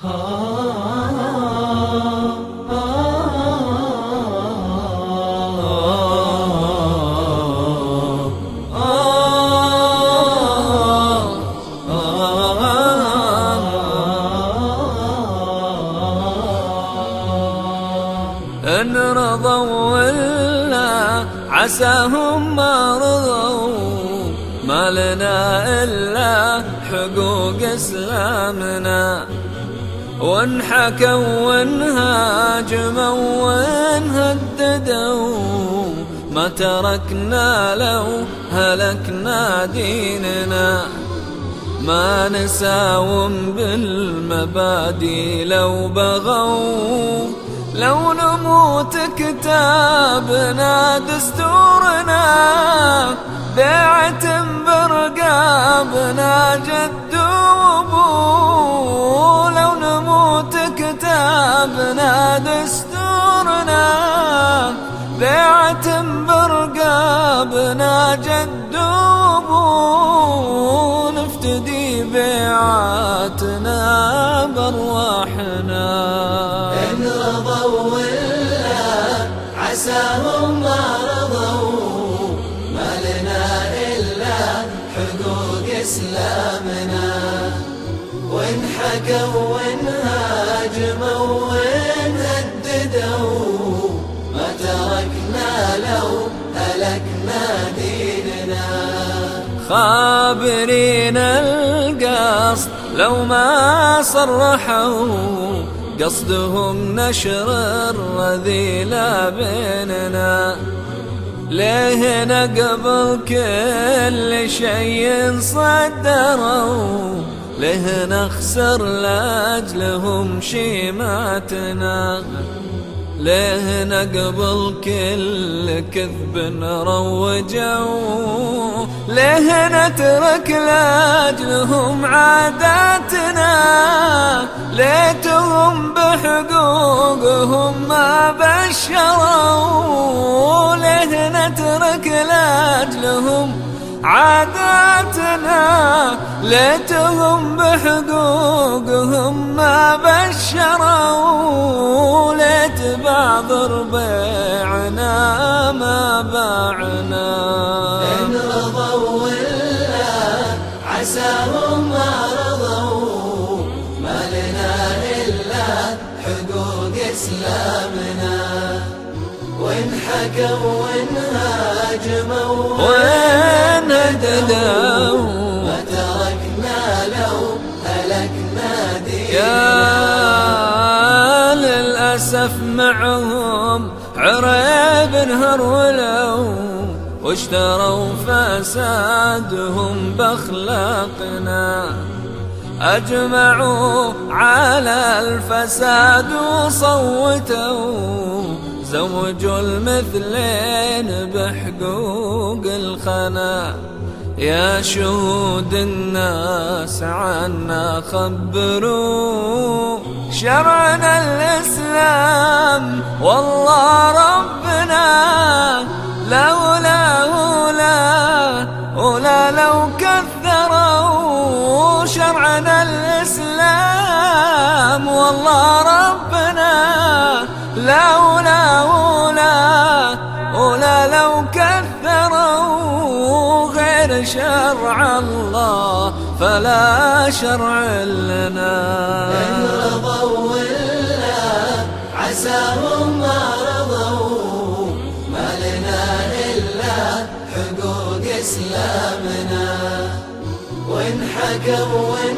إن رضوا ولا عساهم ما رضوا ما لنا إلا حقوق إسلامنا. وإن حكوا وإن هاجموا وإن هددوا ما تركنا لو هلكنا ديننا. ما نساوم بالمبادئ لو بغوا. لو نموت كتابنا دستورنا بيعة برقابنا جد وابو كتابنا دستورنا بيعة برقابنا جد نفتدي بيعاتنا بأرواحنا. عساهم ما رضوا ما لنا إلا حقوق إسلامنا. وإن حكوا وإن هاجموا خابرين القصد لو ما صرحوا قصدهم نشر الرذيلة بيننا. ليه نقبل كل شيء صدروا ليه نخسر لأجلهم شيماتنا. ليه نقبل كل كذب نروجوا ليه نترك لأجلهم عاداتنا؟ ليتهم بحقوقهم ما بشروا؟ ليه نترك لأجلهم عاداتنا؟ ليتهم بحقوقهم ما بشروا؟ ليت بعض ربيعنا ما باعنا. إن رضوا ولا عساهم ما رضوا ما لنا إلا حقوق إسلامنا. وإن حكوا وإن هاجموا وين هددوا. ما تركنا لو هلكنا دينا للأسف معهم عريب هرولوا واشتروا فسادهم بأخلاقنا. أجمعوا على الفساد وصوتوا. زوجوا المثلين بحقوق الخنا. يا شهود الناس عنا خبروا شرعنا الإسلام والله ربنا شرع الله فلا شرع لنا. إن رضوا ولا عساهم ما رضوا ما لنا إلا حقوق إسلامنا وإن حكوا وإن